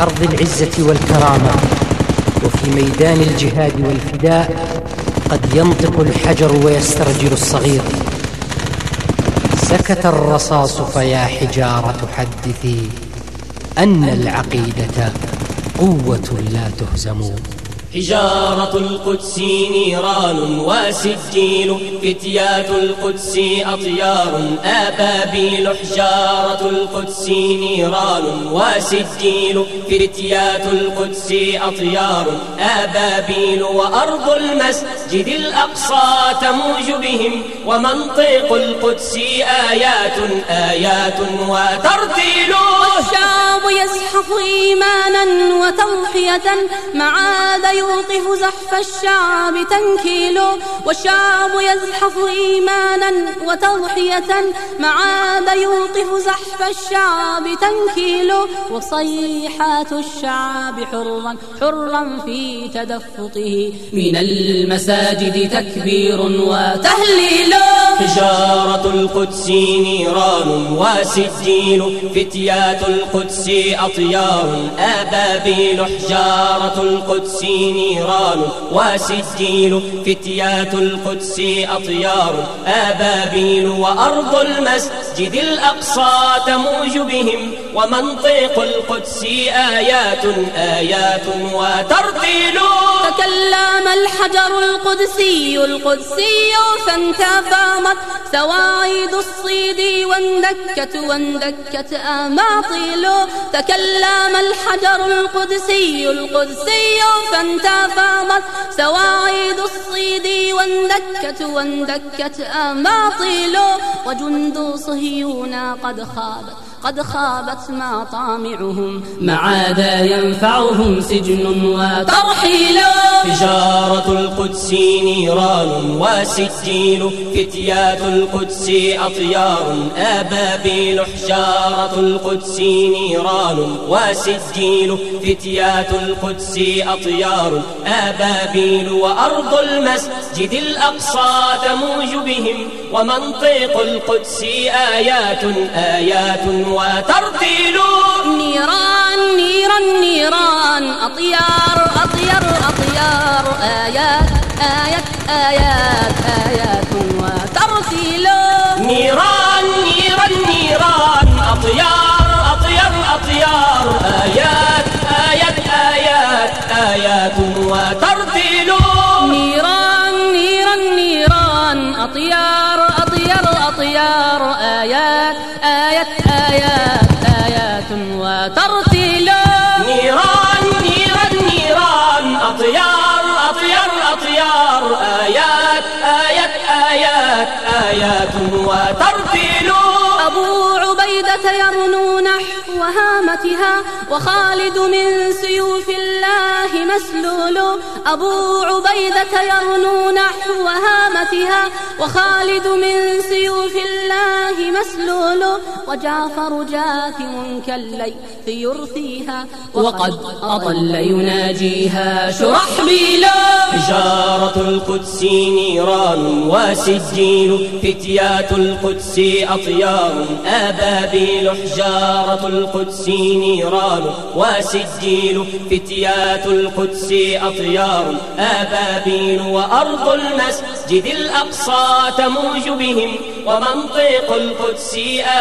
أرض العزة والكرامة. وفي ميدان الجهاد والفداء قد ينطق الحجر ويسترجل الصغير. سكت الرصاص فيا حجارة حدثي أن العقيدة قوة لا تهزم. حجارة القدس نيران وسجيل فتيات القدس أطيار أبابيل حجارة القدس نيران وسجيل فتيات القدس أطيار أبابيل وأرض المسجد الأقصى تموج بهم ومنطق القدس آيات آيات وترتيل. والشعب يزحف إيمانا وتضحية معاذ يوقف زحف الشعب تنكيل والشعب يزحف إيمانا وتضحية معاذ يوقف زحف الشعب تنكيل وصيحات الشعب حرا حرا في تدفقه. من المساجد تكبير وتهليل. حجارة القدس نيران وسجيل فتيات القدس أطيار أبابيل حجارة القدس نيران وسجيل فتيات القدس أطيار أبابيل وأرض المسجد الأقصى تموج بهم ومنطق القدس آيات آيات وترتيل. تكلم الحجر القدسي القدسي فانتفضت سواعد الصيد واندكت واندكت آماطيل تكلم الحجر القدسي القدسي فانتفضت سواعد الصيد واندكت واندكت أباطيل وجند صهيون قد خابت قد خابت مطامعهم ماذا ينفعهم سجن وترحيل حجارة القدس نيران وسجيل فتيات القدس أطيار أبابيل حجارة القدس نيران وسجيل فتيات القدس أطيار أبابيل وأرض المسجد الأقصى تموج بهم ومنطق القدس آيات آيات وترتيل نيران نيران نيران أطيار أطيار آيات آيات آيات آيات. وترتيل نيران نيران نيران. أطيار أطير أطيار. آيات آيات آيات. آيات وترتيل. نيران نيران نيران. أطيار أطيار آيات آيات آيات آيات. آيات آيات وترتيل أبو عبيدة يرنو نحو هامتها وخالد من سيوف الله مسلول. أبو عبيدة يرنو نحو هامتها وخالد من سيوف الله مسلول. وجعفر جاثم كالليث يرثيها وقد أضل يناجيها شرحبيل حجارة القدس نيران وسجيل فتيات القدس أطيار أبابيل حجارة القدس نيران وسجيل فتيات القدس أطيار أبابيل وأرض المسجد الأقصى تموج بهم. ومنطق القدس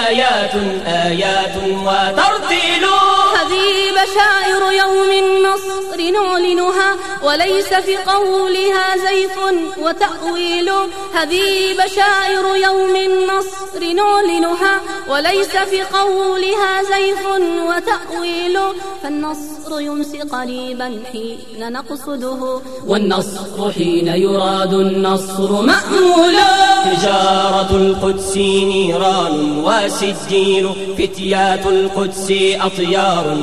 آيات. آيات وترتيل. بشائر يوم النصر نعلنها وليس في قولها زيف وتأويل. هذه بشائر يوم النصر نعلنها وليس في قولها زيف وتأويل. فالنصر يمسي قريبا حين نقصده. والنصر حين يراد النصر مأمول. حجارة القدس نيران وسجيل. فتيات القدس أطيار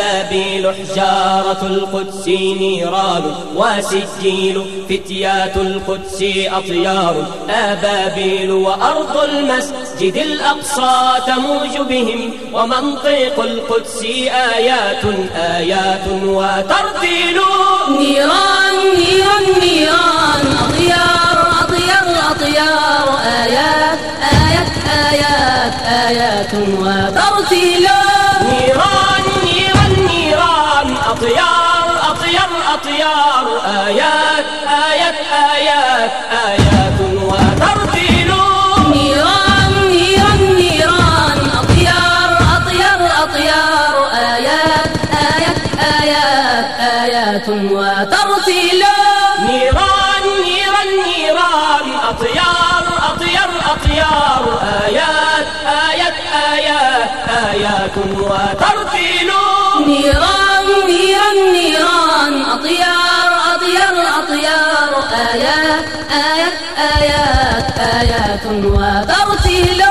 أبابيل حجارة القدس نيران وسجيل فتيات القدس أطيار. أبابيل وأرض المسجد الأقصى تموج بهم ومنطق القدس آيات آيات وترتيل. نيران نيران نيران. أطيار أطيار أطيار. آيات آيات آيات آيات وترتيل. أطيار آيات آيات آيات آيات وترتيل. نيران نيران نيران. أطيار أطيار أطيار. آيات آيات آيات آيات وترتيل. نيران نيران نيران. أطيار أطيار أطيار. آيات آيات آيات آيات وترتيل. نيران نيران نيران. أطيار أطيار أطيار. آيات آيات آيات آيات. وترتيل